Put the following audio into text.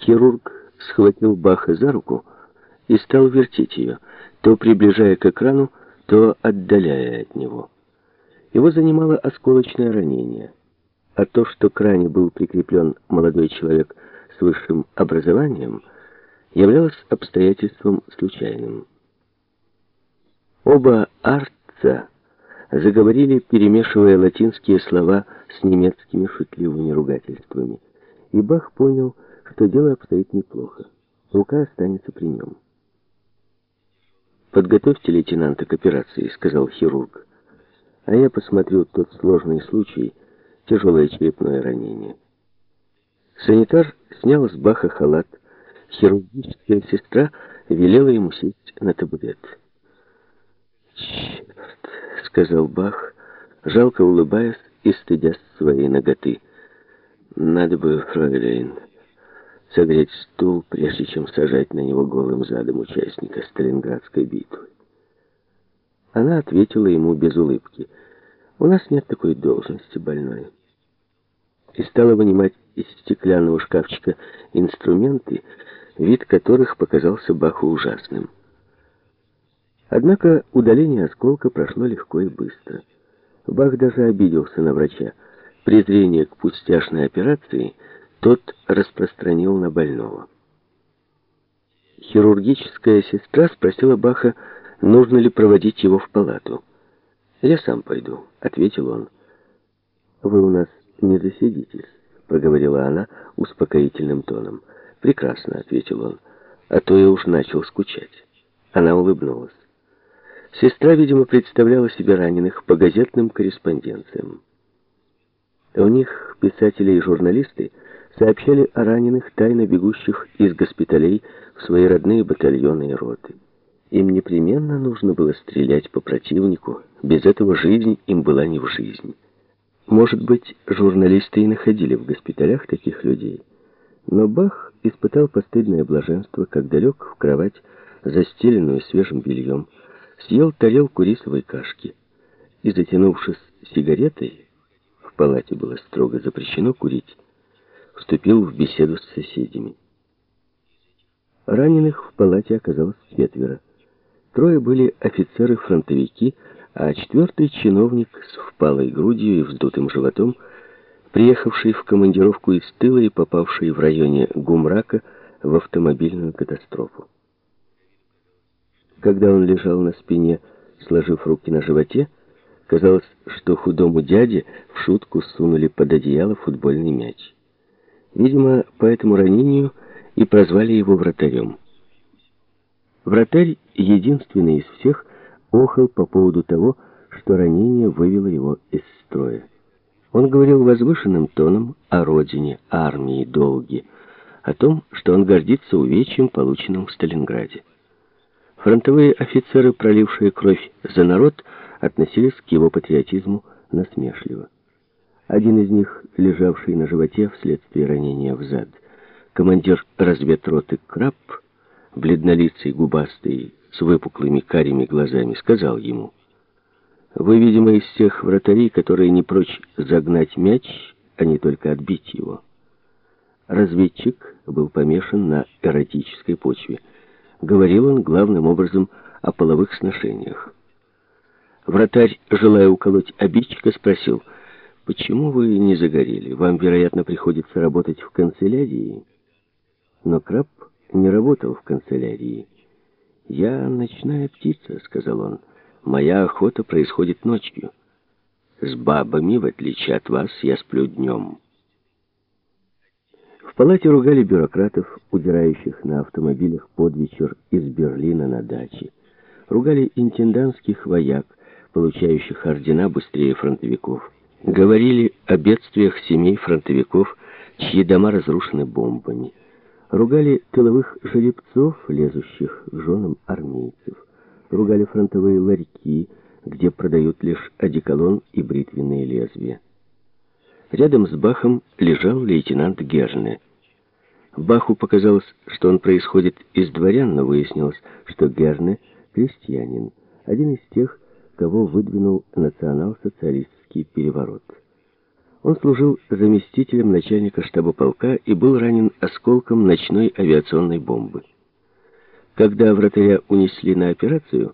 Хирург схватил Баха за руку и стал вертеть ее, то приближая к экрану, то отдаляя от него. Его занимало осколочное ранение, а то, что к ране был прикреплен молодой человек с высшим образованием, являлось обстоятельством случайным. Оба арца заговорили, перемешивая латинские слова с немецкими шутливыми ругательствами, и Бах понял, что дело обстоит неплохо. Рука останется при нем. «Подготовьте лейтенанта к операции», — сказал хирург. «А я посмотрю тот сложный случай, тяжелое черепное ранение». Санитар снял с Баха халат. Хирургическая сестра велела ему сесть на табурет. «Черт!» — сказал Бах, жалко улыбаясь и стыдясь своей ноготы. «Надо бы, фройлейн...» согреть стул, прежде чем сажать на него голым задом участника Сталинградской битвы. Она ответила ему без улыбки. «У нас нет такой должности, больной». И стала вынимать из стеклянного шкафчика инструменты, вид которых показался Баху ужасным. Однако удаление осколка прошло легко и быстро. Бах даже обиделся на врача. Презрение к пустяшной операции — тот распространил на больного. Хирургическая сестра спросила Баха, нужно ли проводить его в палату. «Я сам пойду», — ответил он. «Вы у нас не засидитесь», — проговорила она успокоительным тоном. «Прекрасно», — ответил он, — «а то я уж начал скучать». Она улыбнулась. Сестра, видимо, представляла себе раненых по газетным корреспонденциям. У них, писатели и журналисты, сообщали о раненых, тайно бегущих из госпиталей в свои родные батальоны и роты. Им непременно нужно было стрелять по противнику, без этого жизнь им была не в жизнь. Может быть, журналисты и находили в госпиталях таких людей, но Бах испытал постыдное блаженство, когда лег в кровать, застеленную свежим бельем, съел тарелку рисовой кашки и, затянувшись сигаретой, палате было строго запрещено курить, вступил в беседу с соседями. Раненых в палате оказалось четверо. Трое были офицеры-фронтовики, а четвертый чиновник с впалой грудью и вздутым животом, приехавший в командировку из тыла и попавший в районе Гумрака в автомобильную катастрофу. Когда он лежал на спине, сложив руки на животе, казалось, что худому дяде в шутку сунули под одеяло футбольный мяч. Видимо, по этому ранению и прозвали его вратарем. Вратарь, единственный из всех, охал по поводу того, что ранение вывело его из строя. Он говорил возвышенным тоном о родине, армии, долге, о том, что он гордится увечьем, полученным в Сталинграде. Фронтовые офицеры, пролившие кровь за народ, относились к его патриотизму насмешливо. Один из них, лежавший на животе вследствие ранения в зад, командир разведроты Краб, бледнолицый, губастый, с выпуклыми карими глазами, сказал ему, «Вы, видимо, из тех вратарей, которые не прочь загнать мяч, а не только отбить его». Разведчик был помешан на эротической почве. Говорил он главным образом о половых сношениях. Вратарь, желая уколоть обидчика, спросил, Почему вы не загорели? Вам, вероятно, приходится работать в канцелярии. Но Краб не работал в канцелярии. «Я ночная птица», — сказал он. «Моя охота происходит ночью. С бабами, в отличие от вас, я сплю днем». В палате ругали бюрократов, удирающих на автомобилях под вечер из Берлина на даче. Ругали интендантских вояк, получающих ордена быстрее фронтовиков. Говорили о бедствиях семей фронтовиков, чьи дома разрушены бомбами. Ругали тыловых жеребцов, лезущих к женам армейцев. Ругали фронтовые ларьки, где продают лишь одеколон и бритвенные лезвия. Рядом с Бахом лежал лейтенант Герне. Баху показалось, что он происходит из дворян, но выяснилось, что Герне — крестьянин, один из тех, кого выдвинул национал-социалистский переворот. Он служил заместителем начальника штаба полка и был ранен осколком ночной авиационной бомбы. Когда вратаря унесли на операцию,